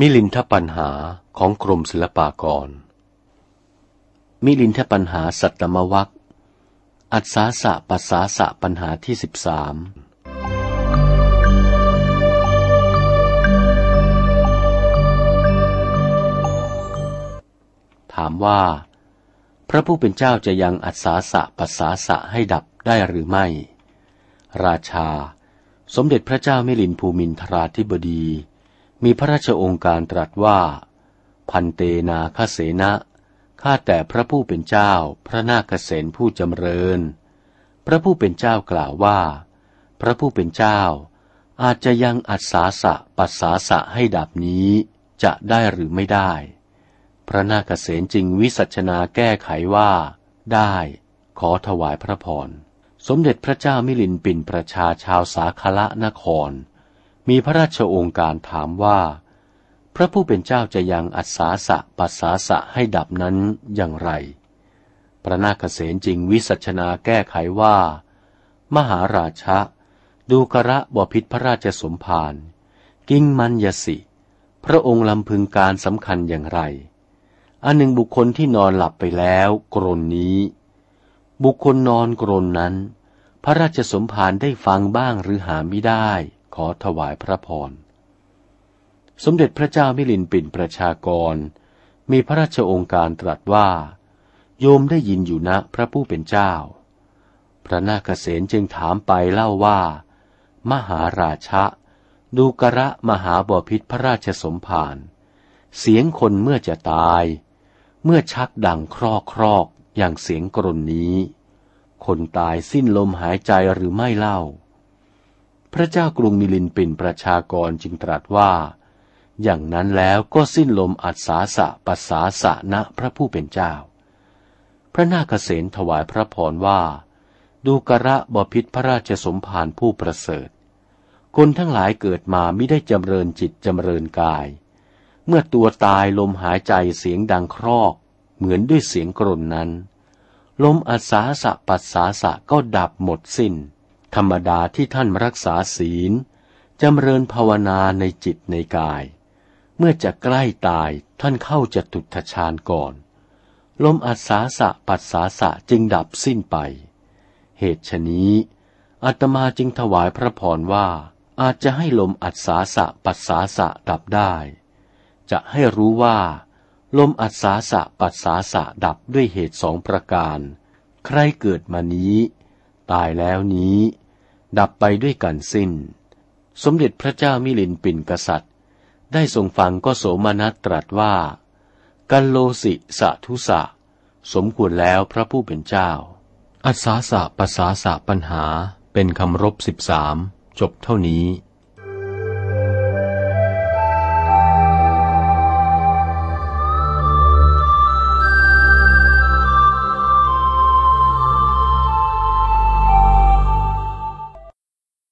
มิลินทปัญหาของกรมศิลปากร มิลินทปัญหาสัตตมวัคอัศาสะปัสสาสะปัญหาที่สิบสามถามว่า พระผู้เป็นเจ้าจะยังอัศาสะปัสสาสะให้ดับได้หรือไม่ ราชา สมเด็จพระเจ้ามิลินภูมินทราธิบดี มีพระราชองค์การตรัสว่า พันเตนาคเสนะข้าแต่พระผู้เป็นเจ้าพระนาคเษนผู้จำเริญ พระผู้เป็นเจ้ากล่าวว่า พระผู้เป็นเจ้า อาจจะยังอัศาสะปัสสาสะให้ดับนี้จะได้หรือไม่ได้ พระนาคเษนจึงวิสัชนาแก้ไขว่า ได้ขอถวายพระพร สมเด็จพระเจ้ามิลินปินประชาชาวสาคละนคร มีพระราชโองการถามว่า พระผู้เป็นเจ้าจะยังอัศาสะปัสสาสะให้ดับนั้นอย่างไร พระนาคเษนจริงวิสัชนาแก้ไขว่า มหาราชะ ดูกระบพิษพระราชสมภารกิ้งมันยสิ พระองค์ลำพึงการสำคัญอย่างไร อันหนึ่งบุคคลที่นอนหลับไปแล้วกรนนี้ บุคคลนอนกรนนั้น พระราชสมภารได้ฟังบ้างหรือหาไม่ได้ ขอถวายพระพร สมเด็จพระเจ้ามิลินปินประชากร มีพระราชองค์การตรัสว่า โยมได้ยินอยู่นะพระผู้เป็นเจ้า พระนาคเษนจึงถามไปเล่าว่า มหาราชะ ดูกระมหาบอพิษพระราชสมภารเสียงคนเมื่อจะตาย เมื่อชักดังครอกครอกอย่างเสียงกรนนี้ คนตายสิ้นลมหายใจหรือไม่เล่า พระเจ้ากรุงมิลินเปินประชากรจึงตรัสว่า อย่างนั้นแล้วก็สิ้นลมอัศาสะปัสสาสะนะพระผู้เป็นเจ้า พระนาคเษนถวายพระพรว่า ดูกระบพิษพระราชสมภารผู้ประเสริฐ คนทั้งหลายเกิดมาไม่ได้จำเริญจิตจำเริญกาย เมื่อตัวตายลมหายใจเสียงดังครอก เหมือนด้วยเสียงกรนนั้น ลมอัศาสะปัสสาสะก็ดับหมดสิน้น ธรรมดาที่ท่านรักษาศีลจำเริญภาวนาในจิตในกาย เมื่อจะใกล้ตายท่านเข้าจะตุทชานก่อน ลมอัศาสะปัสสาสะจึงดับสิ้นไป เหตุฉนี้อาตมาจึงถวายพระพรว่าอาจจะให้ลมอัศาสะปัสสาสะดับได้ จะให้รู้ว่า ลมอัศาสะปัสสาสะดับด้วยเหตุสองประการ ใครเกิดมานี้ ตายแล้วนี้ ดับไปด้วยกันสิ้น สมเด็จพระเจ้ามิลินปินกษัตริย์ ได้ทรงฟังก็โสมนัสตรัสว่า กันโลสิสะทุสะ สมควรแล้วพระผู้เป็นเจ้า อัศาสะภาษาสะปัญหาเป็นคำรบสิบสามจบเท่านี้